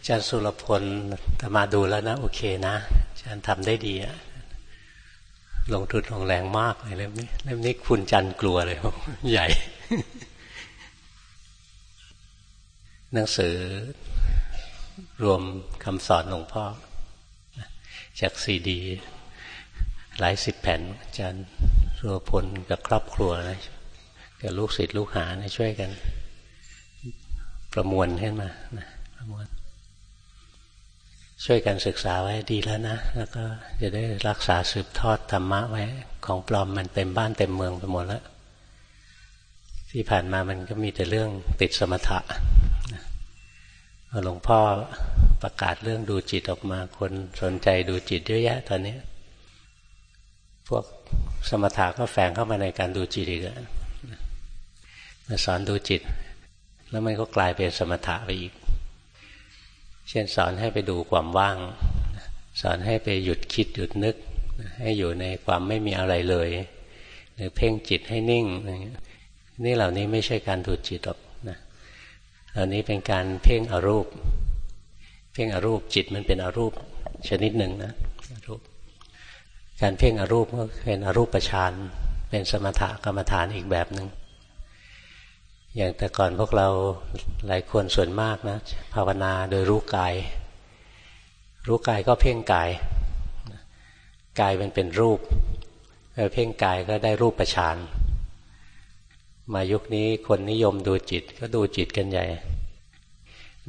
อาจารย์สุรพลธมาดูแล้วนะ โอเคนะอาจารย์ทำได้ดีอะลงทุนลงแรงมากเลยเล่มนี้เล่มนี้คุณจันกลัวเลยใหญ่ หนังสือรวมคำสอนหลวงพ่อ จากซีดี หลายสิบแผ่นอาจารย์สุรพลกับครอบครัวนะกับลูกศิษย์ลูกหานะช่วยกัน ประมวลขึ้นมานะประมวล ช่วยกันศึกษาไว้ดีแล้วนะ แล้วก็จะได้รักษาสืบทอดธรรมะไว้ ของปลอมมันเต็มบ้านเต็มเมืองไปหมดแล้ว ที่ผ่านมามันก็มีแต่เรื่องติดสมถะหลวงพ่อประกาศเรื่องดูจิตออกมา คนสนใจดูจิตเยอะแยะตอนนี้ พวกสมถะก็แฝงเข้ามาในการดูจิตอีกแล้วสอนดูจิต แล้วมันก็กลายเป็นสมถะไปอีก เช่นสอนให้ไปดูความว่าง สอนให้ไปหยุดคิดหยุดนึก ให้อยู่ในความไม่มีอะไรเลย หรือเพ่งจิตให้นิ่งนี่เหล่านี้ไม่ใช่การดูจิตหรอกนะเหล่านี้เป็นการเพ่งอรูป เพ่งอรูปจิตมันเป็นอรูปชนิดหนึ่งนะรูป การเพ่งอรูปก็เป็นอรูปฌานเป็นสมถกรรมฐานอีกแบบหนึง่ง อย่างแต่ก่อนพวกเราหลายคนส่วนมากนะ ภาวนาโดยรู้กาย รู้กายก็เพ่งกาย กายมันเป็นรูปเพ่งกายก็ได้รูปประชานมายุคนี้คนนิยมดูจิตก็ดูจิตกันใหญ่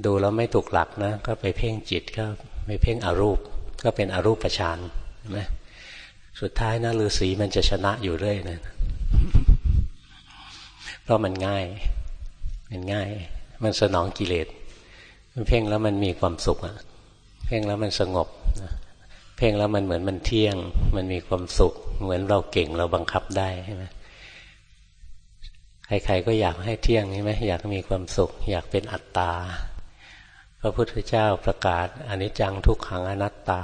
ดูแล้วไม่ถูกหลักนะ ก็ไปเพ่งจิตก็ไปเพ่งอรูป ก็เป็นอรูปประชานใช่ไหมสุดท้ายนะฤาษีมันจะชนะอยู่เรื่อยนะ ราะมันง่าย มันง่าย มันสนองกิเลสมันเพ่งแล้วมันมีความสุขอะเพ่งแล้วมันสงบเพ่งแล้วมันเหมือนมันเที่ยง มันมีความสุข เหมือนเราเก่งเราบังคับได้ใช่ไหมใครๆก็อยากให้เที่ยงใช่ไหมอยากมีความสุข อยากเป็นอัตตา พระพุทธเจ้าประกาศอนิจจังทุกขังอนัตตา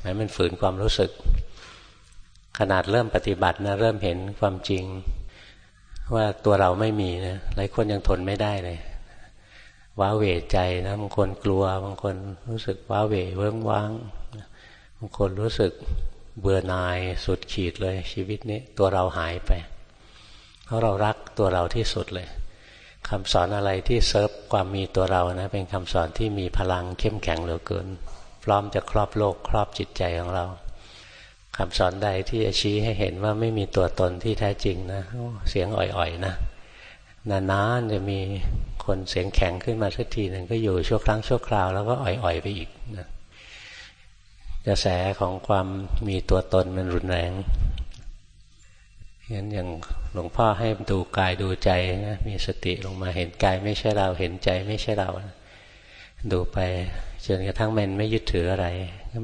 หมายมันฝืนความรู้สึก ขนาดเริ่มปฏิบัตินะเริ่มเห็นความจริง ว่าตัวเราไม่มีนะหลายคนยังทนไม่ได้เลยว้าเหวใจนะบางคนกลัว บางคนรู้สึกว้าเหวเวิ้งว้างบางคนรู้สึกเบื่อหน่ายสุดขีดเลย ชีวิตนี้ตัวเราหายไป เพราะเรารักตัวเราที่สุดเลยคำสอนอะไรที่เซิร์ฟความมีตัวเรานะ เป็นคำสอนที่มีพลังเข้มแข็งเหลือเกิน พร้อมจะครอบโลกครอบจิตใจของเรา คำสอนใดที่จะชี้ให้เห็นว่าไม่มีตัวตนที่แท้จริงนะเสียงอ่อยๆนะนานๆจะมีคนเสียงแข็งขึ้นมาสักทีหนึ่งก็อยู่ชั่วครั้งชั่วคราว แล้วก็อ่อยๆไปอีกนะกระแสของความมีตัวตนมันรุนแรงงั้นอย่างหลวงพ่อให้ดูกายดูใจนะมีสติลงมาเห็นกายไม่ใช่เราเห็นใจไม่ใช่เราดูไปจนกระทั่งมันไม่ยึดถืออะไร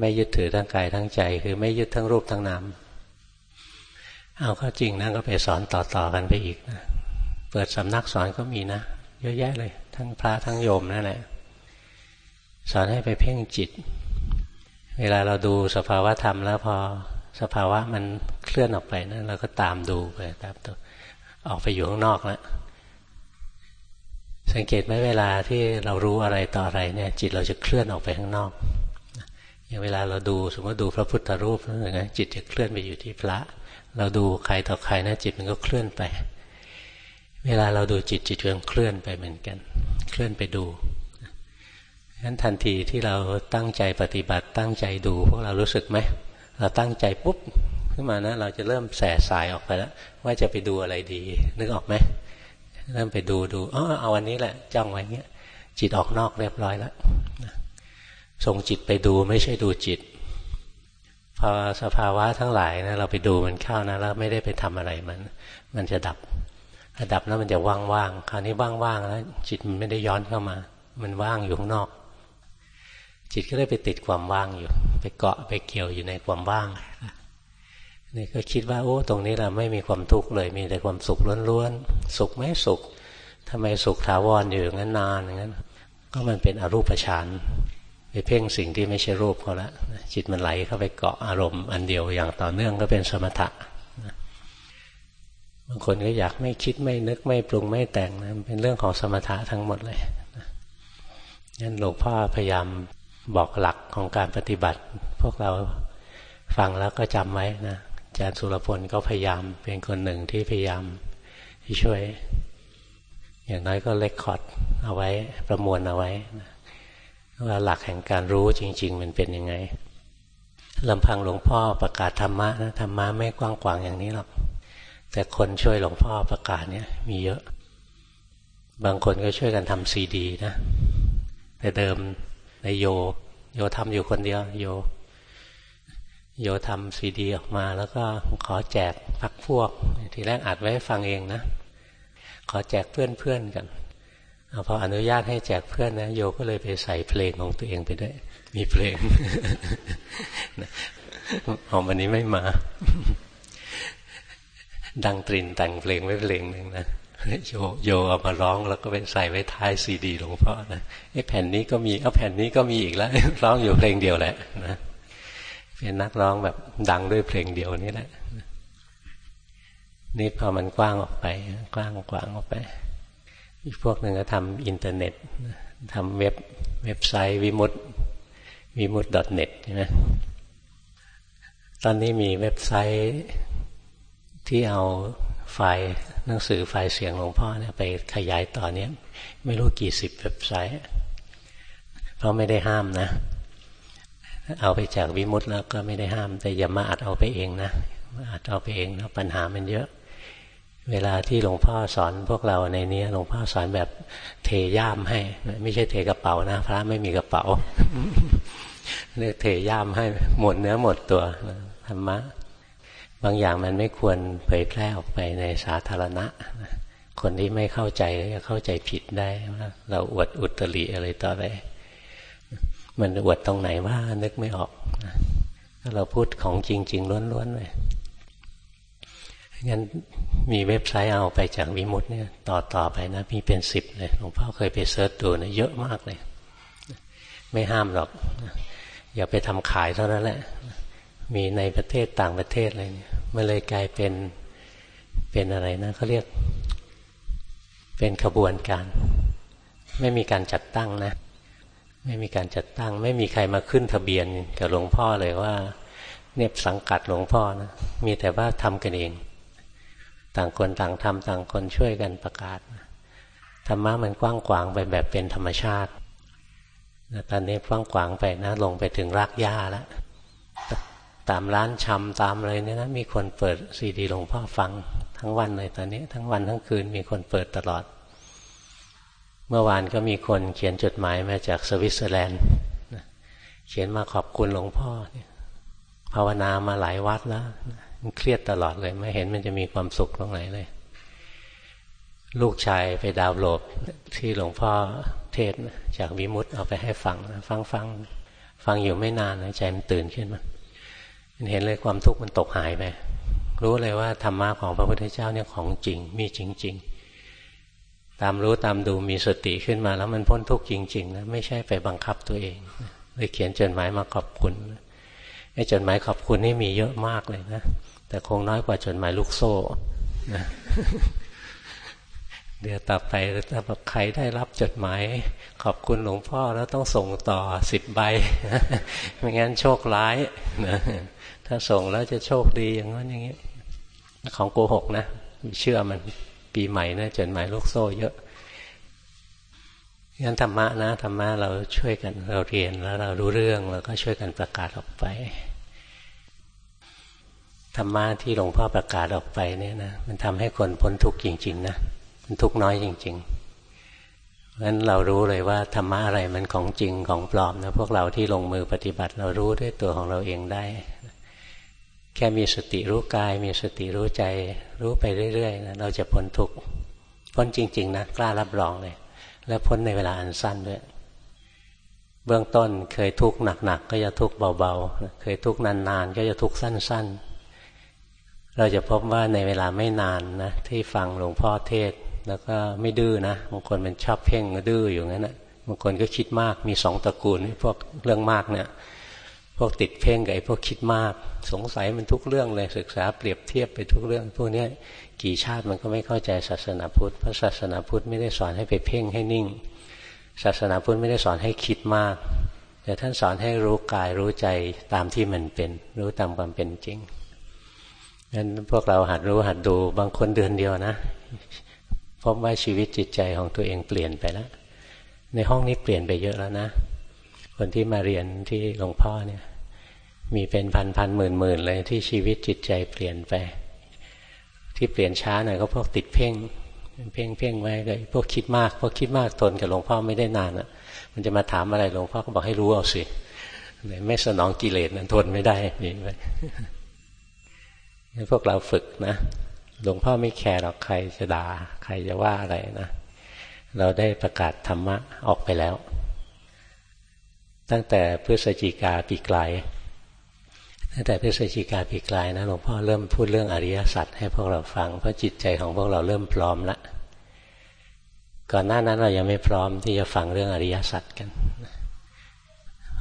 ไม่ยึดถือทั้งกายทั้งใจ คือไม่ยึดทั้งรูปทั้งนามเอาเข้าจริงนะก็ไปสอนต่อๆกันไปอีกนะเปิดสำนักสอนก็มีนะเยอะแยะเลย ทั้งพระทั้งโยมนั่นแหละสอนให้ไปเพ่งจิต เวลาเราดูสภาวะธรรมแล้วพอสภาวะมันเคลื่อนออกไปนะเราก็ตามดูไปตามตัวออกไปอยู่ข้างนอกแล้วสังเกตไหมเวลาที่เรารู้อะไรต่ออะไรเนี่ย จิตเราจะเคลื่อนออกไปข้างนอก อย่างเวลาเราดูสมมติดูพระพุทธรูปนะจิตจะเคลื่อนไปอยู่ที่พระ เราดูใครต่อใครนะจิตมันก็เคลื่อนไป เวลาเราดูจิตจิตก็เคลื่อนไปเหมือนกัน เคลื่อนไปดูงั้นทันทีที่เราตั้งใจปฏิบัติตั้งใจดูพวกเรารู้สึกไหมเราตั้งใจปุ๊บขึ้นมานะเราจะเริ่มแส่สายออกไปแล้ว ว่าจะไปดูอะไรดี นึกออกไหมเริ่มไปดูดูอ๋อเอาวันนี้แหละจ้องไว้เงี้ยจิตออกนอกเรียบร้อยแล้ว ส่งจิตไปดูไม่ใช่ดูจิตพอสภาวะทั้งหลายนะเราไปดูมันเข้านะแล้วไม่ได้ไปทำอะไรมัน มันจะดับดับแล้วมันจะว่างๆคราวนี้ว่างๆแล้วจิตมันไม่ได้ย้อนเข้ามา มันว่างอยู่ข้างนอก จิตก็เลยไปติดความว่างอยู่ ไปเกาะไปเกี่ยวอยู่ในความว่างนี่ก็คิดว่าโอ้ตรงนี้เราไม่มีความทุกข์เลย มีแต่ความสุขล้วนๆสุขไม่สุขทำไมสุขถาวรอยู่งั้นนานอย่างนั้น ก็มันเป็นอรูปฌาน ไปเพ่งสิ่งที่ไม่ใช่รูปเขาละจิตมันไหลเข้าไปเกาะอารมณ์อันเดียวอย่างต่อเนื่องก็เป็นสมถะบางคนก็อยากไม่คิดไม่นึกไม่ปรุงไม่แต่งนะเป็นเรื่องของสมถะทั้งหมดเลยงั้นหลวงพ่อพยายามบอกหลักของการปฏิบัติ พวกเราฟังแล้วก็จำไว้นะอาจารย์สุรพลก็พยายามเป็นคนหนึ่งที่พยายามที่ช่วย อย่างน้อยก็เลคคอร์ดเอาไว้ประมวลเอาไว้นะ ว่าหลักแห่งการรู้จริง ๆ มันเป็นยังไงลำพังหลวงพ่อประกาศธรรมะนะธรรมะไม่กว้างขวางอย่างนี้หรอกแต่คนช่วยหลวงพ่อประกาศเนี่ย มีเยอะ บางคนก็ช่วยกันทำซีดีนะแต่เดิมในโย โยทำอยู่คนเดียว โย โยทำซีดีออกมาแล้วก็ขอแจกพักพวก ทีแรกอัดไว้ฟังเองนะ ขอแจกเพื่อนๆกัน พออนุญาตให้แจกเพื่อนนะโยก็เลยไปใส่เพลงของตัวเองไปด้วย มีเพลงของวันนี้ไม่มา ดังตรินแต่งเพลงไว้เพลงหนึ่งนะโยโยเอามาร้องแล้วก็ไปใส่ไว้ท้ายซีดีหลวงพ่อนะไอ้แผ่นนี้ก็มีเอาแผ่นนี้ก็มีอีกแล้วร้องอยู่เพลงเดียวแหละนะเป็นนักร้องแบบดังด้วยเพลงเดียวนี่แหละนี่พอมันกว้างออกไป กว้างกว้างออกไป อีกพวกหนึ่งก็ทำอินเทอร์เน็ตทำเว็บเว็บไซต์วิมุตติวิมุตติ .net ใช่ไหมตอนนี้มีเว็บไซต์ที่เอาไฟล์หนังสือไฟล์เสียงหลวงพ่อเนี่ยไปขยายต่อเนี้ยไม่รู้กี่สิบเว็บไซต์ เพราะไม่ได้ห้ามนะ เอาไปจากวิมุตติแล้วก็ไม่ได้ห้าม แต่อย่ามาอัดเอาไปเองนะอัดเอาไปเองแล้วปัญหามันเยอะ เวลาที่หลวงพ่อสอนพวกเราในนี้หลวงพ่อสอนแบบเทย่ามให้ ไม่ใช่เทกระเป๋านะ พระไม่มีกระเป๋าเรียกเทย่ามให้หมดเนื้อหมดตัวธรรมะ บางอย่างมันไม่ควรเผยแพร่ออกไปในสาธารณะ คนที่ไม่เข้าใจจะเข้าใจผิดได้ว่าเราอวดอุตริอะไรต่ออะไรมันอวดตรงไหนว่านึกไม่ออกถ้าเราพูดของจริง ๆล้วนๆเลย งั้นมีเว็บไซต์เอาไปจากวิมุตเนี่ยต่อต่อไปนะมีเป็นสิบเลยหลวงพ่อเคยไปเซิร์ชดูนะเยอะมากเลย ไม่ห้ามหรอก อย่าไปทำขายเท่านั้นแหละ มีในประเทศต่างประเทศอะไรเนี่ยมันเลยกลายเป็นเป็นอะไรนะเขาเรียก เป็นขบวนการ ไม่มีการจัดตั้งนะ ไม่มีการจัดตั้ง ไม่มีใครมาขึ้นทะเบียนกับหลวงพ่อเลยว่า เนี่ยสังกัดหลวงพ่อนะมีแต่ว่าทำกันเอง ต่างคนต่างทำต่างคนช่วยกันประกาศธรรมะมันกว้างขวางไปแบบเป็นธรรมชาติตอนนี้กว้างขวางไปนะลงไปถึงรากหญ้าแล้วตามร้านชำตามอะไรเนี่ยนะมีคนเปิดซีดีหลวงพ่อฟัง ทั้งวันเลยตอนนี้ ทั้งวันทั้งคืนมีคนเปิดตลอด เมื่อวานก็มีคนเขียนจดหมายมาจากสวิตเซอร์แลนด์เขียนมาขอบคุณหลวงพ่อภาวนามาหลายวัดแล้ว เครียดตลอดเลย ไม่เห็นมันจะมีความสุขตรงไหนเลย ลูกชายไปดาวโหลดที่หลวงพ่อเทศจากวิมุตเอาไปให้ฟังฟังฟังฟังอยู่ไม่นานนะใจมันตื่นขึ้นมาเห็นเลยความทุกข์มันตกหายไปรู้เลยว่าธรรมะของพระพุทธเจ้าเนี่ยของจริง มีจริง ๆ ตามรู้ตามดูมีสติขึ้นมา แล้วมันพ้นทุกข์จริง ๆ นะไม่ใช่ไปบังคับตัวเองเลยเขียนจดหมายมาขอบคุณไอ้จดหมายขอบคุณนี่มีเยอะมากเลยนะ แต่คงน้อยกว่าจดหมายลูกโซ่นะเดี๋ยวต่อไปถ้าใครได้รับจดหมาย ขอบคุณหลวงพ่อแล้วต้องส่งต่อสิบใบไม่งั้นโชคร้ายนะถ้าส่งแล้วจะโชคดีอย่างนั้นอย่างนี้ ของโกหกนะเชื่อมันปีใหม่นะจดหมายลูกโซ่เยอะงั้นธรรมะนะธรรมะเราช่วยกันเราเรียนแล้วเรารู้เรื่องแล้วก็ช่วยกันประกาศออกไป ธรรมะที่หลวงพ่อประกาศออกไปเนี่ยนะมันทำให้คนพ้นทุกข์จริง ๆ นะมันทุกข์น้อยจริงๆงั้นเรารู้เลยว่าธรรมะอะไรมันของจริงของปลอมนะพวกเราที่ลงมือปฏิบัติเรารู้ด้วยตัวของเราเองได้ แค่มีสติรู้กาย มีสติรู้ใจรู้ไปเรื่อยๆนะเราจะพ้นทุกข์พ้นจริง ๆนะกล้ารับรองเลย และพ้นในเวลาอันสั้นด้วยเบื้องต้นเคยทุกข์หนักๆก็จะทุกข์เบาๆ เคยทุกข์นานๆ ก็จะทุกข์สั้นๆ เราจะพบว่าในเวลาไม่นานนะที่ฟังหลวงพ่อเทศ แล้วก็ไม่ดื้อนะบางคนมันชอบเพ่งก็ดื้ออยู่งั้นนะบางคนก็คิดมากมีสองตระกูลพวกเรื่องมากเนี่ย พวกติดเพ่งกับไอ้พวกคิดมาก สงสัยมันทุกเรื่องเลยศึกษาเปรียบเทียบไปทุกเรื่อง พวกนี้กี่ชาติมันก็ไม่เข้าใจศาสนาพุทธเพราะศาสนาพุทธไม่ได้สอนให้ไปเพ่งให้นิ่ง ศาสนาพุทธไม่ได้สอนให้คิดมาก แต่ท่านสอนให้รู้กายรู้ใจตามที่มันเป็น รู้ตามความเป็นจริง งั้นพวกเราหัดรู้หัดดูบางคนเดือนเดียวนะพบว่าชีวิตจิตใจของตัวเองเปลี่ยนไปแล้ว ในห้องนี้เปลี่ยนไปเยอะแล้วนะ คนที่มาเรียนที่หลวงพ่อเนี่ย มีเป็นพันพันหมื่นหมื่นเลยที่ชีวิตจิตใจเปลี่ยนไป ที่เปลี่ยนช้าหน่อยก็พวกติดเพ่ง เพ่งเพ่งไว้เลยพวกคิดมาก พวกคิดมากทนกับหลวงพ่อไม่ได้นานอะ มันจะมาถามอะไรหลวงพ่อก็บอกให้รู้เอาสิไม่สนองกิเลสนั้นทนไม่ได้นี่ไป พวกเราฝึกนะหลวงพ่อไม่แคร์หรอกใครจะด่าใครจะว่าอะไรนะ เราได้ประกาศธรรมะออกไปแล้ว ตั้งแต่พฤศจิกาปีกลายตั้งแต่พฤศจิกาปีกลายนะหลวงพ่อเริ่มพูดเรื่องอริยสัจให้พวกเราฟังเพราะจิตใจของพวกเราเริ่มพร้อมละก่อนหน้านั้นเรายังไม่พร้อมที่จะฟังเรื่องอริยสัจกัน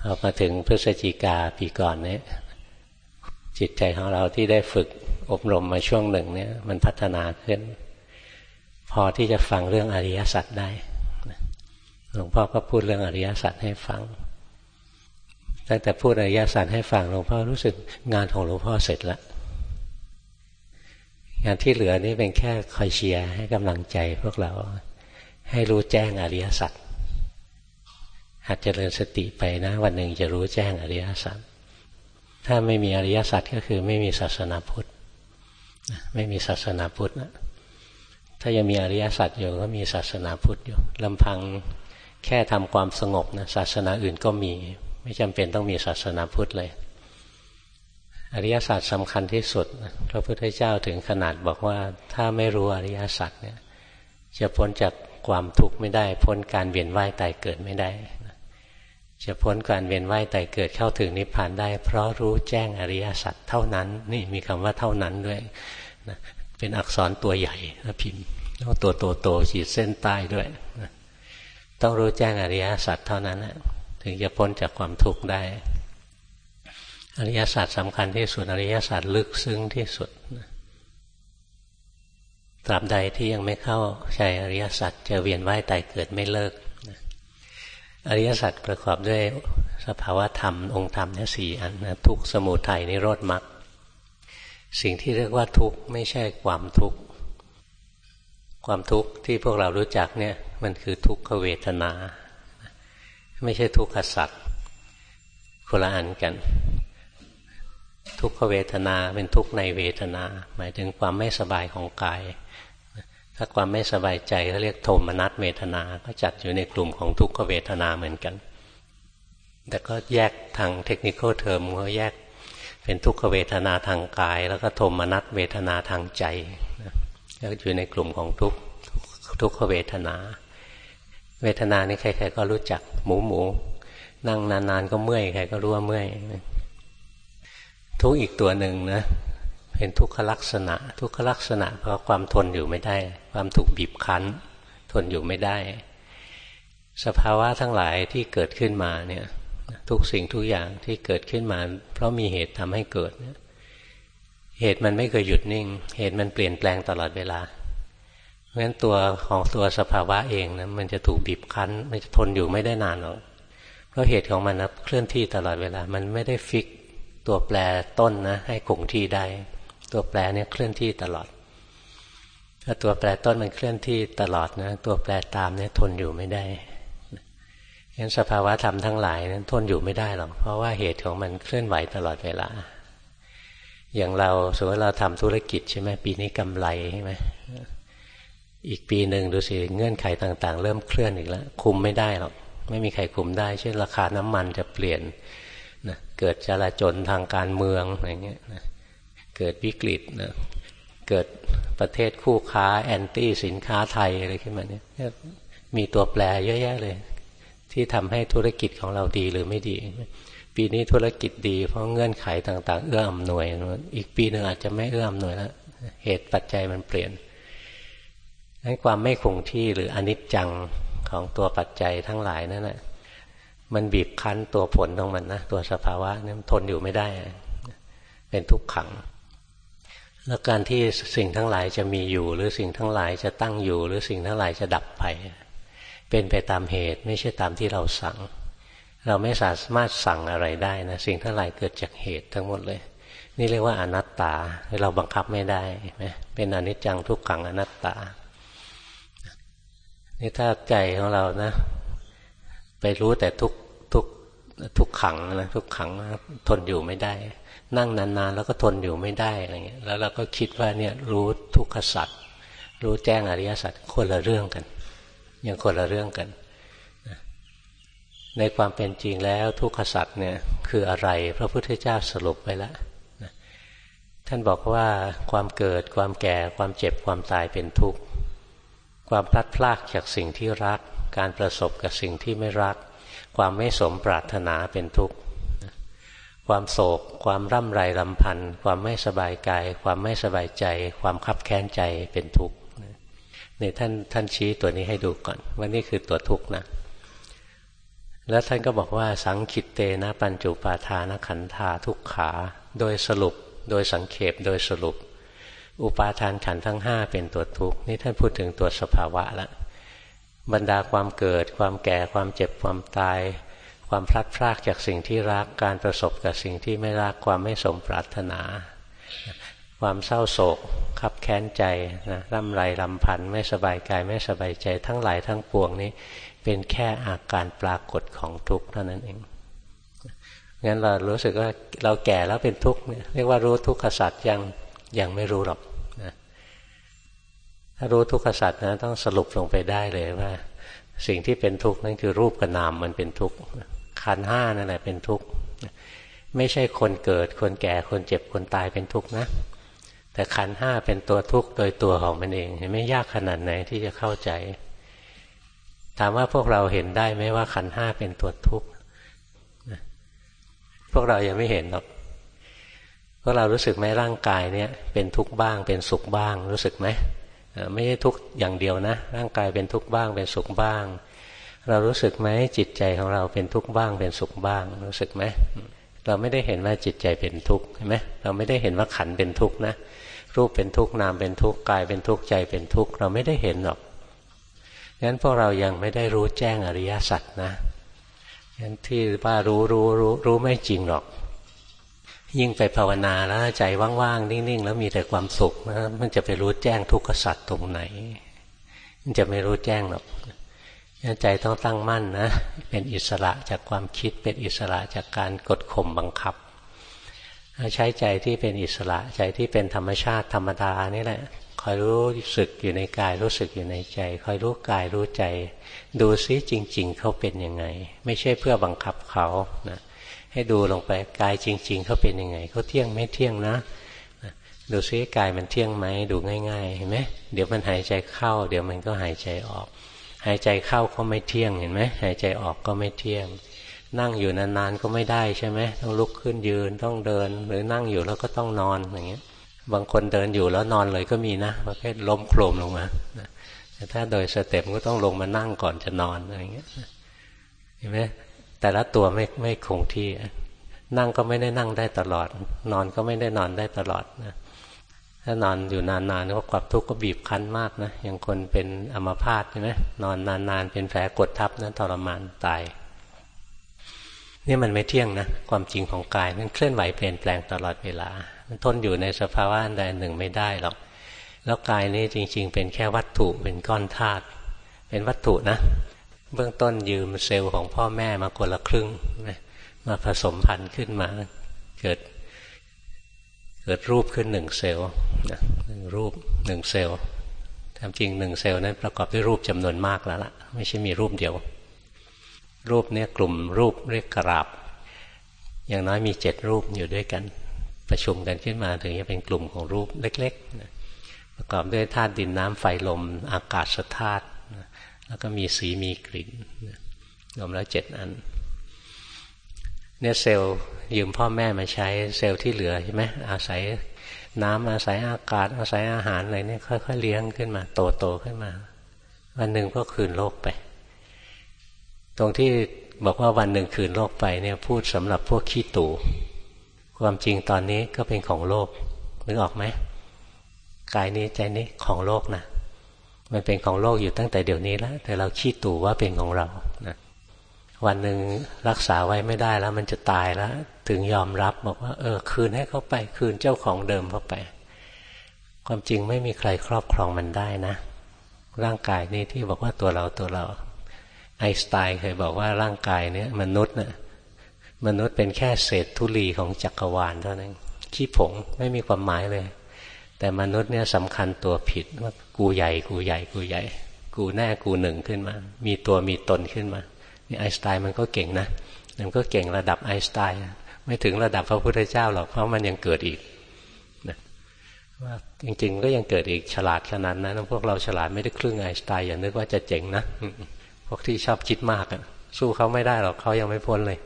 พอมาถึงพฤศจิกาปีก่อนนี้จิตใจของเราที่ได้ฝึก อบรมมาช่วงหนึ่งเนี่ย มันพัฒนาขึ้น พอที่จะฟังเรื่องอริยสัจได้หลวงพ่อก็พูดเรื่องอริยสัจให้ฟัง ตั้งแต่พูดอริยสัจให้ฟังหลวงพ่อรู้สึกงานของหลวงพ่อเสร็จแล้วงานที่เหลือนี่เป็นแค่คอยเชียร์ให้กำลังใจพวกเรา ให้รู้แจ้งอริยสัจหัดเจริญสติไปนะ วันหนึ่งจะรู้แจ้งอริยสัจถ้าไม่มีอริยสัจก็คือไม่มีศาสนาพุทธ ไม่มีศาสนาพุทธนะถ้ายังมีอริยสัจอยู่ก็มีศาสนาพุทธอยู่ลำพังแค่ทำความสงบนะศาสนาอื่นก็มี ไม่จำเป็นต้องมีศาสนาพุทธเลย อริยสัจสำคัญที่สุดพระพุทธเจ้าถึงขนาดบอกว่าถ้าไม่รู้อริยสัจเนี่ยจะพ้นจากความทุกข์ไม่ได้ พ้นการเวียนว่ายตายเกิดไม่ได้ จะพ้นการเวียนว่ายตายเกิดเข้าถึงนิพพานได้ เพราะรู้แจ้งอริยสัจเท่านั้น นี่มีคำว่าเท่านั้นด้วยนะเป็นอักษรตัวใหญ่นะพิมพ์แล้วตัวโตโตขีดเส้นใต้ด้วยนะต้องรู้แจ้งอริยสัจเท่านั้นนะถึงจะพ้นจากความทุกข์ได้ อริยสัจสำคัญที่สุดอริยสัจลึกซึ้งที่สุดตราบใดที่ยังไม่เข้าใจอริยสัจจะเวียนว่ายตายเกิดไม่เลิก อริยสัจประกอบด้วยสภาวะธรรม องค์ธรรมเนี่ยสี่อันนะทุกสมุทัยนิโรธมรรคสิ่งที่เรียกว่าทุกข์ไม่ใช่ความทุกข์ความทุกข์ที่พวกเรารู้จักเนี่ยมันคือทุกขเวทนา ไม่ใช่ทุกขสัตว์คนละอันกัน ทุกขเวทนาเป็นทุกข์ในเวทนา หมายถึงความไม่สบายของกาย ถ้าความไม่สบายใจเขาเรียกโทมนัสเวทนา ก็จัดอยู่ในกลุ่มของทุกขเวทนาเหมือนกัน แต่ก็แยกทางเทคนิคเทอมเขาแยกเป็นทุกขเวทนาทางกาย แล้วก็โทมนัสเวทนาทางใจก็อยู่ในกลุ่มของทุกทุกขเวทนา เวทนานี่ใครๆก็รู้จักหมูหมู นั่งนานๆก็เมื่อยใครก็รู้ว่าเมื่อยทุกอีกตัวหนึ่งนะ เป็นทุกขลักษณะ ทุกขลักษณะเพราะความทนอยู่ไม่ได้ ความถูกบีบคั้น ทนอยู่ไม่ได้ สภาวะทั้งหลายที่เกิดขึ้นมาเนี่ย ทุกสิ่งทุกอย่างที่เกิดขึ้นมา เพราะมีเหตุทำให้เกิดเหตุมันไม่เคยหยุดนิ่ง เหตุมันเปลี่ยนแปลงตลอดเวลาเพราะฉะนั้นตัวของตัวสภาวะเองนะมันจะถูกบีบคั้น มันจะทนอยู่ไม่ได้นานหรอก เพราะเหตุของมันนะเคลื่อนที่ตลอดเวลา มันไม่ได้ฟิกตัวแปรต้นนะให้คงที่ได้ ตัวแปรเนี่ยเคลื่อนที่ตลอด ถ้าตัวแปรต้นมันเคลื่อนที่ตลอดนะ ตัวแปรตามเนี่ยทนอยู่ไม่ได้งั้นสภาวะธรรมทั้งหลายนั้นทนอยู่ไม่ได้หรอก เพราะว่าเหตุของมันเคลื่อนไหวตลอดเวลา อย่างเราสมมติเราทำธุรกิจใช่ไหมปีนี้กำไรใช่ไหมอีกปีหนึ่งดูสิเงื่อนไขต่าง ๆ เริ่มเคลื่อนอีกแล้ว คุมไม่ได้หรอกไม่มีใครคุมได้ เช่นราคาน้ำมันจะเปลี่ยนนะเกิดจลาจลทางการเมืองอะไรเงี้ยนะ กิดวิกฤตนะเกิดประเทศคู่ค้าแอนตี้สินค้าไทยอะไรขึ้นมาเนี่ยมีตัวแปรเยอะแยะเลย ที่ทำให้ธุรกิจของเราดีหรือไม่ดี ปีนี้ธุรกิจดี เพราะเงื่อนไขต่าง ๆ เอื้ออำนวย อีกปีหนึ่งอาจจะไม่เอื้ออำนวยแล้วเหตุปัจจัยมันเปลี่ยนนั้นความไม่คงที่หรืออนิจจังของตัวปัจจัยทั้งหลายนั่นแหละมันบีบคั้นตัวผลของมันนะตัวสภาวะนี่มันทนอยู่ไม่ได้ เป็นทุกขัง แล้วการที่สิ่งทั้งหลายจะมีอยู่ หรือสิ่งทั้งหลายจะตั้งอยู่ หรือสิ่งทั้งหลายจะดับไป เป็นไปตามเหตุไม่ใช่ตามที่เราสั่ง เราไม่สามารถสั่งอะไรได้นะสิ่งทั้งหลายเกิดจากเหตุทั้งหมดเลย นี่เรียกว่าอนัตตาเราบังคับไม่ได้ไหมเป็นอนิจจังทุกขังอนัตตานี่ถ้าใจของเรานะ ไปรู้แต่ทุกทุกทุกขังนะทุกขังทนอยู่ไม่ได้ นั่งนานๆ แล้วก็ทนอยู่ไม่ได้อะไรเงี้ยแล้วเราก็คิดว่าเนี่ยรู้ทุกขสัตว์รู้แจ้งอริยสัจคนละเรื่องกันยังคนละเรื่องกัน ในความเป็นจริงแล้วทุกขสัตว์เนี่ยคืออะไร พระพุทธเจ้าสรุปไปแล้วท่านบอกว่าความเกิดความแก่ความเจ็บความตายเป็นทุกข์ ความพลัดพรากจากสิ่งที่รัก การประสบกับสิ่งที่ไม่รัก ความไม่สมปรารถนาเป็นทุกข์ ความโศก ความร่ำไรลำพันธ์ความไม่สบายกาย ความไม่สบายใจ ความคับแค้นใจเป็นทุกข์นี่ท่านท่านชี้ตัวนี้ให้ดูก่อน ว่านี่คือตัวทุกข์นะ แล้วท่านก็บอกว่าสังคิตเตนะปัญจุปาทานขันธาทุกขา โดยสรุป โดยสังเขปโดยสรุป อุปาทานขันทั้งห้าเป็นตัวทุกข์นี่ท่านพูดถึงตัวสภาวะละบรรดาความเกิด ความแก่ความเจ็บความตาย ความพลัดพรากจากสิ่งที่รักการประสบกับสิ่งที่ไม่รักความไม่สมปรารถนา ความเศร้าโศกขับแค้นใจนะร่ำไรลำพันไม่สบายกายไม่สบายใจทั้งหลายทั้งปวงนี้เป็นแค่อาการปรากฏของทุกข์เท่านั้นเองงั้นเรารู้สึกว่าเราแก่แล้วเป็นทุกข์เรียกว่ารู้ทุกขสัตว์ยังยังไม่รู้หรอกนะถ้ารู้ทุกขสัตว์นะต้องสรุปลงไปได้เลยว่า สิ่งที่เป็นทุกข์นั่นคือรูปกับนามมันเป็นทุกข์ ขันห้านั่นแหละเป็นทุกข์ไม่ใช่คนเกิดคนแก่คนเจ็บคนตายเป็นทุกข์นะ แต่ขันห้าเป็นตัวทุกข์โดยตัวของมันเองเห็นไม่ยากขนาดไหนที่จะเข้าใจ ถามว่าพวกเราเห็นได้ไหมว่าขันห้าเป็นตัวทุกข์พวกเรายังไม่เห็นหรอกพวกเรารู้สึกไหมร่างกายเนี่ย เป็นทุกข์บ้าง เป็นสุขบ้าง รู้สึกไหมไม่ใช่ทุกข์อย่างเดียวนะ ร่างกายเป็นทุกข์บ้างเป็นสุขบ้าง เรารู้สึกไหมจิตใจของเราเป็นทุกข์บ้าง เป็นสุขบ้าง รู้สึกไหมเราไม่ได้เห็นว่าจิตใจเป็นทุกข์ใช่ไหมเราไม่ได้เห็นว่าขันเป็นทุกข์นะรูปเป็นทุกข์นามเป็นทุกข์กายเป็นทุกข์ใจเป็นทุกข์เราไม่ได้เห็นหรอกงั้นพวกเรายังไม่ได้รู้แจ้งอริยสัจนะงั้นที่ว่ารู้รู้รู้รู้ไม่จริงหรอก ยิ่งไปภาวนาแล้วใจว่างๆนิ่งๆ แล้วมีแต่ความสุขนะมันจะไปรู้แจ้งทุกขสัจตรงไหน มันจะไม่รู้แจ้งหรอก ใจต้องตั้งมั่นนะ เป็นอิสระจากความคิด เป็นอิสระจากการกดข่มบังคับ ใช้ใจที่เป็นอิสระใจที่เป็นธรรมชาติธรรมดานี่แหละ คอยรู้สึกอยู่ในกายรู้สึกอยู่ในใจ คอยรู้กายรู้ใจ ดูซิจริง ๆ เขาเป็นยังไง ไม่ใช่เพื่อบังคับเขานะให้ดูลงไปกายจริง ๆเขาเป็นยังไงเขาเที่ยงไม่เที่ยงนะดูซิกายมันเที่ยงไหมดูง่ายๆเห็นไหมเดี๋ยวมันหายใจเข้า เดี๋ยวมันก็หายใจออก หายใจเข้าก็ไม่เที่ยงเห็นไหมหายใจออกก็ไม่เที่ยง นั่งอยู่นานๆก็ไม่ได้ใช่ไหมต้องลุกขึ้นยืนต้องเดิน หรือนั่งอยู่แล้วก็ต้องนอนอย่างเงี้ย บางคนเดินอยู่แล้วนอนเลยก็มีนะประเภทล้มโครมลงมาแต่ถ้าโดยสเต็ปก็ต้องลงมานั่งก่อนจะนอนอะไรเงี้ยเห็นไหมแต่ละตัวไม่ไม่คงที่นั่งก็ไม่ได้นั่งได้ตลอด นอนก็ไม่ได้นอนได้ตลอดนะ ถ้านอนอยู่นานๆก็ความทุกข์ก็บีบคั้นมากนะอย่างคนเป็นอัมพาตใช่ไหมนอนนานๆเป็นแผลกดทับนั้นทรมานตายนี่มันไม่เที่ยงนะความจริงของกายมันเคลื่อนไหวเปลี่ยนแปลงตลอดเวลา มันทนอยู่ในสภาวะใดหนึ่งไม่ได้หรอกแล้วกายนี้จริง ๆ เป็นแค่วัตถุเป็นก้อนธาตุเป็นวัตถุนะ เบื้องต้นยืมเซลล์ของพ่อแม่มาคนละครึ่งมาผสมพันธุ์ขึ้นมา เกิด เกิดรูปขึ้นหนึ่งเซลล์หนึ่งรูปหนึ่งเซลล์ทำจริงหนึ่งเซลล์นั้นประกอบด้วยรูปจำนวนมากแล้วล่ะ ไม่ใช่มีรูปเดียว รูปเนี่ยกลุ่มรูปเรียกกราบ อย่างน้อยมีเจ็ดรูปอยู่ด้วยกัน ประชุมกันขึ้นมาถึงจะเป็นกลุ่มของรูปเล็กๆ ประกอบด้วยธาตุดินน้ำไฟลมอากาศธาตุแล้วก็มีสีมีกลิ่นรวมแล้วเจ็ดอัน เนี่ยเซลล์ยืมพ่อแม่มาใช้เซลล์ที่เหลือใช่ไหมอาศัยน้ำอาศัยอากาศ อาศัยอาหารอะไรเนี่ยค่อยๆเลี้ยงขึ้นมา โตโตขึ้นมา วันหนึ่งก็คืนโลกไป ตรงที่บอกว่าวันหนึ่งคืนโลกไปเนี่ยพูดสำหรับพวกขี้ตู่ความจริงตอนนี้ก็เป็นของโลกนึกออกไหมกายนี้ใจนี้ของโลกนะมันเป็นของโลกอยู่ตั้งแต่เดี๋ยวนี้แล้วแต่เราขี้ตู่ว่าเป็นของเรานะ วันหนึ่งรักษาไว้ไม่ได้แล้ว มันจะตายแล้ว ถึงยอมรับบอกว่า เออ คืนให้เขาไป คืนเจ้าของเดิมเข้าไป ความจริงไม่มีใครครอบครองมันได้นะ ร่างกายนี้ที่บอกว่าตัวเราตัวเรา ไอสไตน์เคยบอกว่าร่างกายเนี้ยมนุษย์นะ่ะมนุษย์เป็นแค่เศษธุลีของจักรวาลเท่านั้นขี้ผงไม่มีความหมายเลย แต่มนุษย์เนี่ยสำคัญตัวผิดว่ากูใหญ่กูใหญ่กูใหญ่ กูแน่กูหนึ่งขึ้นมา มีตัวมีตนขึ้นมา ไอสไตน์มันก็เก่งนะมันก็เก่งระดับไอสไตน์ไม่ถึงระดับพระพุทธเจ้าหรอกเพราะมันยังเกิดอีกนะว่าจริง ๆ ก็ยังเกิดอีกฉลาดขนาดนั้นพวกเราฉลาดไม่ได้ครึ่งไอน์สไตน์อย่านึกว่าจะเจ๋งนะพวกที่ชอบคิดมากอะสู้เขาไม่ได้หรอกเขายังไม่พ้นเลย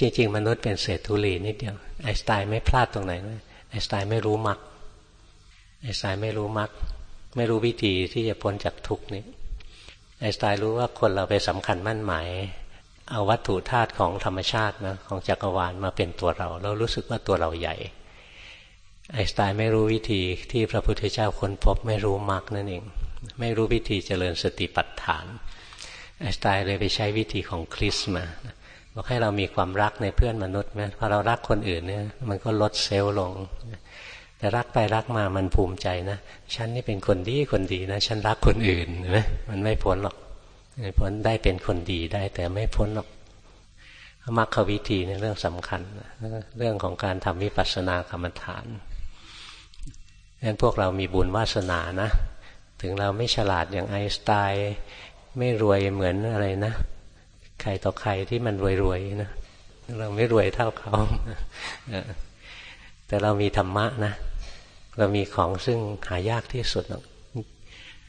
จริง ๆ มนุษย์เป็นเศษธุลีนิดเดียวไอน์สไตน์ไม่พลาดตรงไหนเลยไอน์สไตน์ไม่รู้มรรคไอน์สไตน์ไม่รู้มรรคไม่รู้วิธีที่จะพ้นจากทุกข์นี้ ไอน์สไตน์รู้ว่าคนเราไปสำคัญมั่นหมายเอาวัตถุธาตุของธรรมชาตินะของจักรวาลมาเป็นตัวเรา เรารู้สึกว่าตัวเราใหญ่ ไอสไตน์ไม่รู้วิธีที่พระพุทธเจ้าค้นพบไม่รู้มรรคนั่นเอง ไม่รู้วิธีเจริญสติปัฏฐาน ไอสไตน์เลยไปใช้วิธีของคริสมาบอกให้เรามีความรักในเพื่อนมนุษย์ไหมพอเรารักคนอื่นเนี่ยมันก็ลดเซลล์ลง แต่รักไปรักมามันภูมิใจนะฉันนี่เป็นคนดีคนดีนะฉันรักคนอื่นนไหมมันไม่พ้นหรอกไม่พ้นได้เป็นคนดีได้ แต่ไม่พ้นหรอกมรรควิธีในเรื่องสำคัญเรื่องของการทำวิปัสสนากรรมฐานงั้นพวกเรามีบุญวาสนานะ ถึงเราไม่ฉลาดอย่างไอสไตน์ไม่รวยเหมือนอะไรนะใครต่อใครที่มันรวยๆนะเราไม่รวยเท่าเขาแต่เรามีธรรมะนะ เรามีของซึ่งหายากที่สุด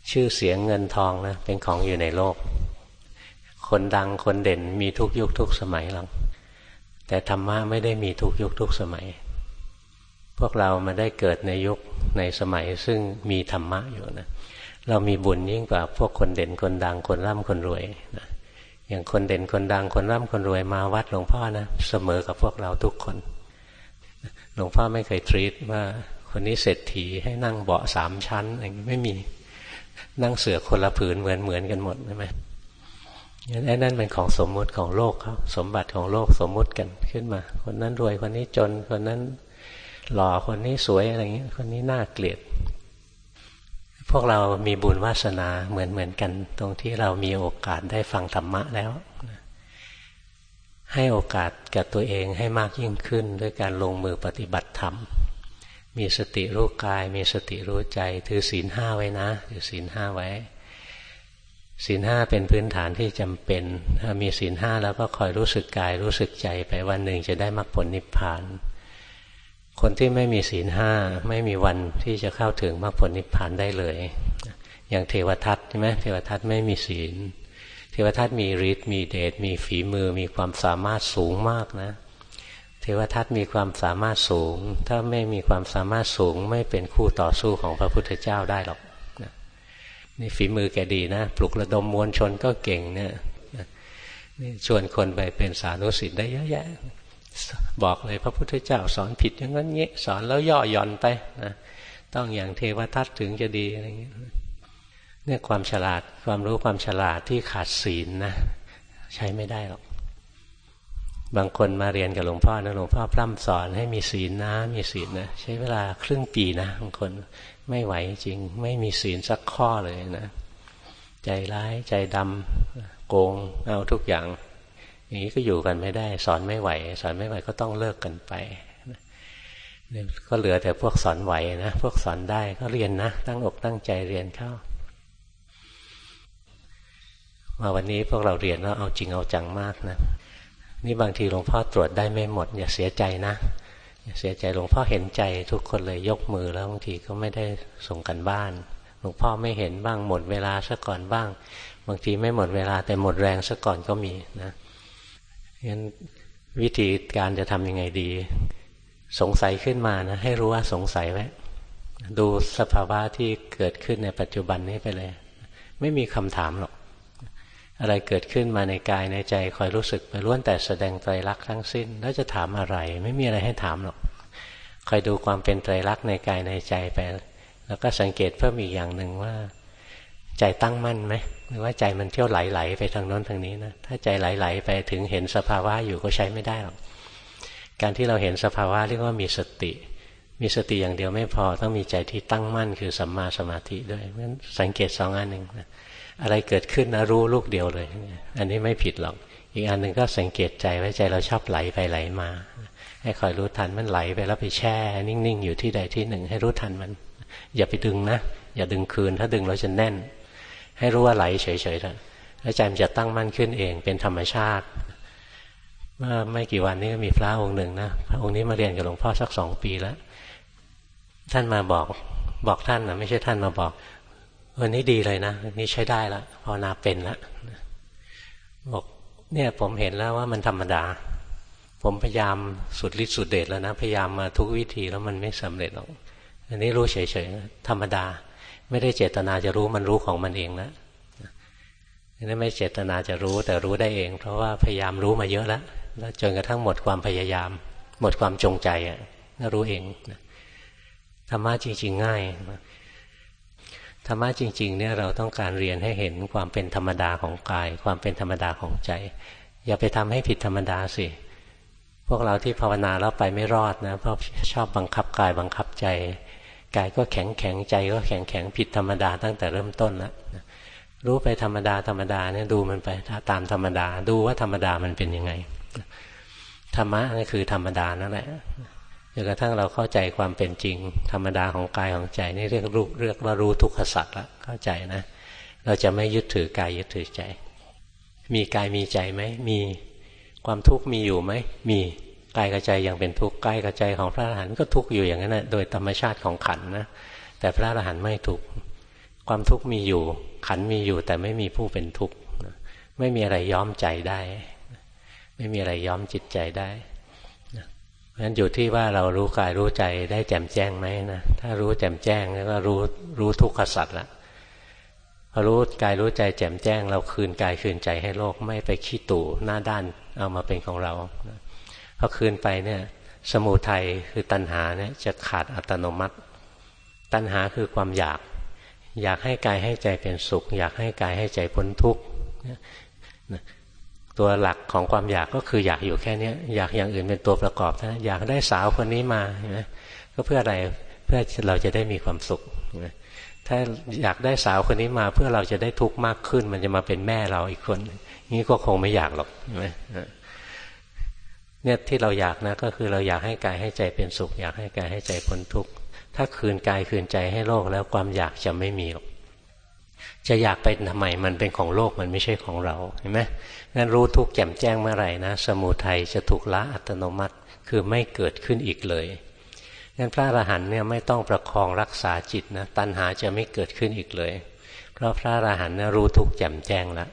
ชื่อเสียงเงินทองนะเป็นของอยู่ในโลก คนดังคนเด่นมีทุกยุคทุกสมัยหรอกแต่ธรรมะไม่ได้มีทุกยุคทุกสมัย พวกเรามาได้เกิดในยุคในสมัยซึ่งมีธรรมะอยู่นะเรามีบุญยิ่งกว่าพวกคนเด่นคนดังคนร่ำคนรวยนะอย่างคนเด่นคนดังคนร่ำคนรวยมาวัดหลวงพ่อนะเสมอกับพวกเราทุกคนหลวงพ่อไม่เคยทรีตว่า คนนี้เศรษฐีให้นั่งเบาะสามชั้นอะไรไม่มีนั่งเสือคนละผืนเหมือนเหมือนกันหมดใช่ไหมนั่นนั่นเป็นของสมมุติของโลกเขาสมบัติของโลกสมมุติกันขึ้นมา คนนั้นรวยคนนี้จน คนนั้นหล่อคนนี้สวยอะไรเงี้ย คนนี้น่าเกลียด พวกเรามีบุญวาสนาเหมือนเหมือนกัน ตรงที่เรามีโอกาสได้ฟังธรรมะแล้ว ให้โอกาสกับตัวเองให้มากยิ่งขึ้น ด้วยการลงมือปฏิบัติธรรม มีสติรู้กาย มีสติรู้ใจ ถือศีลห้าไว้นะถือศีลห้าไว้ ศีลห้าเป็นพื้นฐานที่จำเป็น ถ้ามีศีลห้าแล้วก็คอยรู้สึกกายรู้สึกใจไปวันหนึ่งจะได้มรรคผลนิพพาน คนที่ไม่มีศีลห้าไม่มีวันที่จะเข้าถึงมรรคผลนิพพานได้เลย อย่างเทวทัตใช่ไหมเทวทัตไม่มีศีล เทวทัตมีฤทธิ์มีเดชมีฝีมือมีความสามารถสูงมากนะ เทวทัตมีความสามารถสูง ถ้าไม่มีความสามารถสูง ไม่เป็นคู่ต่อสู้ของพระพุทธเจ้าได้หรอกนี่ฝีมือแกดีนะ ปลุกระดมมวลชนก็เก่งเนี่ยนี่ชวนคนไปเป็นสานุสิทธิ์ได้เยอะแยะ บอกเลยพระพุทธเจ้าสอนผิดอย่างนั้นเงี้ยสอนแล้วย่อหย่อนไปนะต้องอย่างเทวทัตถึงจะดีอะไรเงี้ยเนี่ยความฉลาดความรู้ความฉลาดที่ขาดศีลนะใช้ไม่ได้หรอก บางคนมาเรียนกับหลวงพ่อนะหลวงพ่อพร่ำสอนให้มีศีลนะ มีศีลนะใช้เวลาครึ่งปีนะบางคนไม่ไหวจริง ไม่มีศีลสักข้อเลยนะใจร้ายใจดำโกงเอาทุกอย่างอย่างนี้ก็อยู่กันไม่ได้ สอนไม่ไหว สอนไม่ไหวก็ต้องเลิกกันไปก็เหลือแต่พวกสอนไหวนะพวกสอนได้ก็เรียนนะ ตั้งอกตั้งใจเรียนเข้า มาวันนี้พวกเราเรียนแล้วเอาจริงเอาจังมากนะ นี่บางทีหลวงพ่อตรวจได้ไม่หมด อย่าเสียใจนะอย่าเสียใจหลวงพ่อเห็นใจทุกคนเลยยกมือแล้วบางทีก็ไม่ได้ส่งกันบ้าน หลวงพ่อไม่เห็นบ้างหมดเวลาซะก่อนบ้าง บางทีไม่หมดเวลาแต่หมดแรงซะก่อนก็มีนะงั้นวิธีการจะทำยังไงดี สงสัยขึ้นมานะ ให้รู้ว่าสงสัยไว้ดูสภาวะที่เกิดขึ้นในปัจจุบันนี้ไปเลย ไม่มีคำถามหรอก อะไรเกิดขึ้นมาในกายในใจคอยรู้สึกไปล้วนแต่แสดงไตรลักษณ์ทั้งสิ้น แล้วจะถามอะไร ไม่มีอะไรให้ถามหรอกคอยดูความเป็นไตรลักษณ์ในกายในใจไป แล้วก็สังเกตเพิ่มอีกอย่างหนึ่งว่า ใจตั้งมั่นไหมหรือว่าใจมันเที่ยวไหลๆไปทางโน้นทางนี้นะถ้าใจไหลๆไปถึงเห็นสภาวะอยู่ก็ใช้ไม่ได้หรอกการที่เราเห็นสภาวะเรียกว่ามีสติ มีสติอย่างเดียวไม่พอต้องมีใจที่ตั้งมั่นคือสัมมาสมาธิด้วยเพราะฉะนั้นสังเกตสองอันหนึ่งนะ อะไรเกิดขึ้นนะรู้ลูกเดียวเลย อันนี้ไม่ผิดหรอก อีกอันหนึ่งก็สังเกตใจไว้ใจเราชอบไหลไปไหลมา ให้คอยรู้ทันมันไหลไปแล้วไปแช่ นิ่งๆอยู่ที่ใดที่หนึ่ง ให้รู้ทันมัน อย่าไปดึงนะ อย่าดึงคืน ถ้าดึงเราจะแน่น ให้รู้ว่าไหลเฉยๆเถอะแล้วใจมันจะตั้งมั่นขึ้นเองเป็นธรรมชาติเมื่อไม่กี่วันนี้ก็มีพระองค์หนึ่งนะพระองค์นี้มาเรียนกับหลวงพ่อสักสองปีแล้ว ท่านมาบอกบอกท่านนะไม่ใช่ท่านมาบอก วันนี้ดีเลยนะนี่ใช้ได้ละภาวนาเป็นละบอกเนี่ยผมเห็นแล้วว่ามันธรรมดา ผมพยายามสุดฤทธิ์สุดเดชแล้วนะ พยายามมาทุกวิธีแล้วมันไม่สำเร็จหรอกอันนี้รู้เฉยๆธรรมดา ไม่ได้เจตนาจะรู้มันรู้ของมันเองนะนี่ไม่เจตนาจะรู้แต่รู้ได้เอง เพราะว่าพยายามรู้มาเยอะแล้วแล้วจนกระทั่งหมดความพยายาม หมดความจงใจอะก็รู้เองธรรมะจริง ๆ ง่าย ธรรมะจริงๆเนี่ยเราต้องการเรียนให้เห็นความเป็นธรรมดาของกาย ความเป็นธรรมดาของใจ อย่าไปทำให้ผิดธรรมดาสิ พวกเราที่ภาวนาแล้วไปไม่รอดนะเพราะชอบบังคับกายบังคับใจกายก็แข็งแข็งใจก็แข็งแข็งผิดธรรมดาตั้งแต่เริ่มต้นแล้วรู้ไปธรรมดาธรรมดาเนี่ยดูมันไปตามธรรมดา ดูว่าธรรมดามันเป็นยังไงธรรมะนี่คือธรรมดานั่นแหละ จนกระทั่งเราเข้าใจความเป็นจริง ธรรมดาของกายของใจนี่เรียกรู้เรียกว่ารู้ทุกขสัตว์ละเข้าใจนะ เราจะไม่ยึดถือกายยึดถือใจ มีกายมีใจไหมมีความทุกข์มีอยู่ไหมมีกายกับใจยังเป็นทุกข์กายกับใจของพระอรหันต์ก็ทุกข์อยู่อย่างนั้นนะโดยธรรมชาติของขันนะแต่พระอรหันต์ไม่ทุกข์ความทุกข์มีอยู่ ขันมีอยู่แต่ไม่มีผู้เป็นทุกข์ไม่มีอะไรย้อมใจได้ ไม่มีอะไรย้อมจิตใจได้ ฉะนั้นอยู่ที่ว่าเรารู้กายรู้ใจได้แจ่มแจ้งไหมนะ ถ้ารู้แจ่มแจ้งแล้วก็รู้รู้ทุกขสัตว์ละพอรู้กายรู้ใจแจ่มแจ้ง เราคืนกายคืนใจให้โลกไม่ไปขี้ตู่หน้าด้านเอามาเป็นของเราพอคืนไปเนี่ย สมุทัยคือตัณหาเนี่ยจะขาดอัตโนมัติ ตัณหาคือความอยาก อยากให้กายให้ใจเป็นสุข อยากให้กายให้ใจพ้นทุกข์ ตัวหลักของความอยากก็คืออยากอยู่แค่นี้อยากอย่างอื่นเป็นตัวประกอบนะอยากได้สาวคนนี้มาเห็นไหมก็เพื่ออะไรเพื่อเราจะได้มีความสุขถ้าอยากได้สาวคนนี้มา เพื่อเราจะได้ทุกข์มากขึ้น มันจะมาเป็นแม่เราอีกคนนี้ก็คงไม่อยากหรอกใช่ไหมเนี่ยที่เราอยากนะก็คือเราอยากให้กายให้ใจเป็นสุข อยากให้กายให้ใจพ้นทุกข์ถ้าคืนกายคืนใจให้โลกแล้วความอยากจะไม่มีหรอก จะอยากไปทำไมมันเป็นของโลกมันไม่ใช่ของเราเห็นไหมงั้นรู้ทุกข์แจ่มแจ้งเมื่อไหร่นะสมุทัยจะถูกละอัตโนมัติ คือไม่เกิดขึ้นอีกเลยงั้นพระอรหันต์เนี่ยไม่ต้องประคองรักษาจิตนะตัณหาจะไม่เกิดขึ้นอีกเลย เพราะพระอรหันต์เนี่ยรู้ทุกข์แจ่มแจ้งแล้ว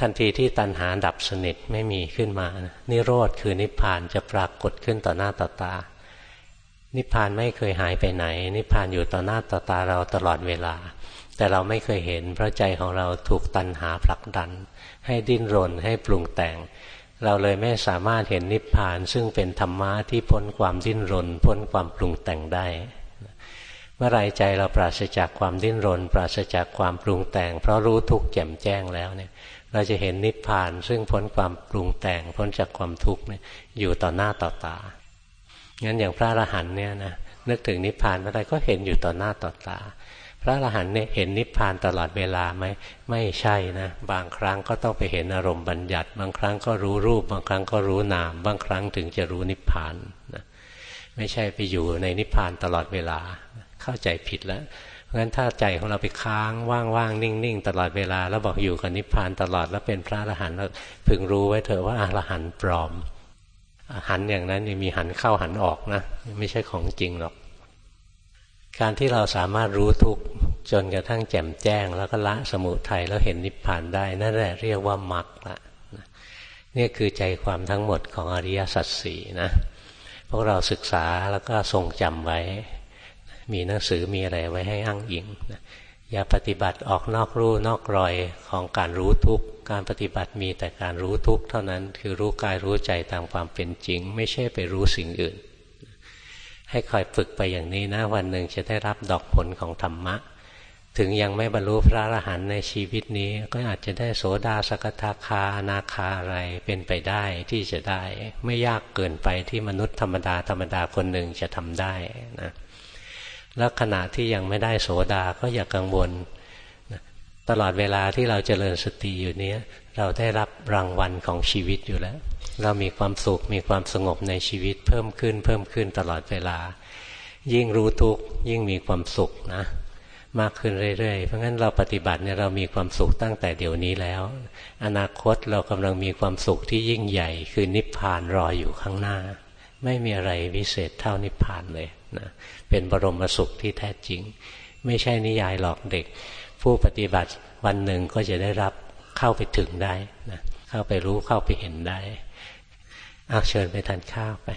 ทันทีที่ตัณหาดับสนิทไม่มีขึ้นมานิโรธคือนิพพานจะปรากฏขึ้นต่อหน้าต่อตา นิพพานไม่เคยหายไปไหน นิพพานอยู่ต่อหน้าต่อตาเราตลอดเวลา แต่เราไม่เคยเห็น เพราะใจของเราถูกตัณหาผลักดัน ให้ดิ้นรนให้ปรุงแต่ง เราเลยไม่สามารถเห็นนิพพานซึ่งเป็นธรรมะที่พ้นความดิ้นรน พ้นความปรุงแต่งได้ เมื่อไรใจเราปราศจากความดิ้นรน ปราศจากความปรุงแต่ง เพราะรู้ทุกข์แจ่มแจ้งแล้วเนี่ย เราจะเห็นนิพพาน ซึ่งพ้นความปรุงแต่ง พ้นจากความทุกข์เนี่ยอยู่ต่อหน้าต่อตางั้นอย่างพระอรหันต์เนี่ยนะนึกถึงนิพพานเมื่อไรก็เห็นอยู่ต่อหน้าต่อตา พระอรหันต์เนี่ยเห็นนิพพานตลอดเวลาไหมไม่ใช่นะบางครั้งก็ต้องไปเห็นอารมณ์บัญญัติ บางครั้งก็รู้รูป บางครั้งก็รู้นาม บางครั้งถึงจะรู้นิพพานนะไม่ใช่ไปอยู่ในนิพพานตลอดเวลา เข้าใจผิดแล้วเพราะฉะนั้นถ้าใจของเราไปค้างว่างๆนิ่งๆ ตลอดเวลา แล้วบอกอยู่กับนิพพานตลอดแล้วเป็นพระอรหันต์เราพึงรู้ไว้เถอะว่าอรหันต์ปลอมหันอย่างนั้นมีหันเข้าหันออกนะ ไม่ใช่ของจริงหรอก การที่เราสามารถรู้ทุกจนกระทั่งแจ่มแจ้ง แล้วก็ละสมุทัยแล้วเห็นนิพพานได้นั่นแหละเรียกว่ามรรคละนี่คือใจความทั้งหมดของอริยสัจสี่นะพวกเราศึกษาแล้วก็ทรงจำไว้ มีหนังสือมีอะไรไว้ให้อ้างอิงอย่าปฏิบัติออกนอกรูนอกรอยของการรู้ทุกการปฏิบัติมีแต่การรู้ทุกเท่านั้นคือรู้กายรู้ใจตามความเป็นจริง ไม่ใช่ไปรู้สิ่งอื่น ให้คอยฝึกไปอย่างนี้นะวันหนึ่งจะได้รับดอกผลของธรรมะ ถึงยังไม่บรรลุพระอรหันต์ในชีวิตนี้ ก็อาจจะได้โสดาสกทาคานาคาอะไรเป็นไปได้ที่จะได้ ไม่ยากเกินไปที่มนุษย์ธรรมดาธรรมดาคนหนึ่งจะทำได้นะแล้วขณะที่ยังไม่ได้โสดาก็อย่ากังวลตลอดเวลาที่เราเจริญสติอยู่นี้ เราได้รับรางวัลของชีวิตอยู่แล้ว เรามีความสุขมีความสงบในชีวิตเพิ่มขึ้นเพิ่มขึ้นตลอดเวลา ยิ่งรู้ทุกยิ่งมีความสุขนะ มากขึ้นเรื่อยๆ เพราะงั้นเราปฏิบัติเนี่ยเรามีความสุขตั้งแต่เดี๋ยวนี้แล้ว อนาคตเรากำลังมีความสุขที่ยิ่งใหญ่ คือนิพพานรออยู่ข้างหน้า ไม่มีอะไรวิเศษเท่านิพพานเลยนะเป็นบรมสุขที่แท้จริง ไม่ใช่นิยายหลอกเด็ก ผู้ปฏิบัติวันหนึ่งก็จะได้รับ เข้าไปถึงได้นะเข้าไปรู้เข้าไปเห็นได้เอาเชิญไปทานข้าวไป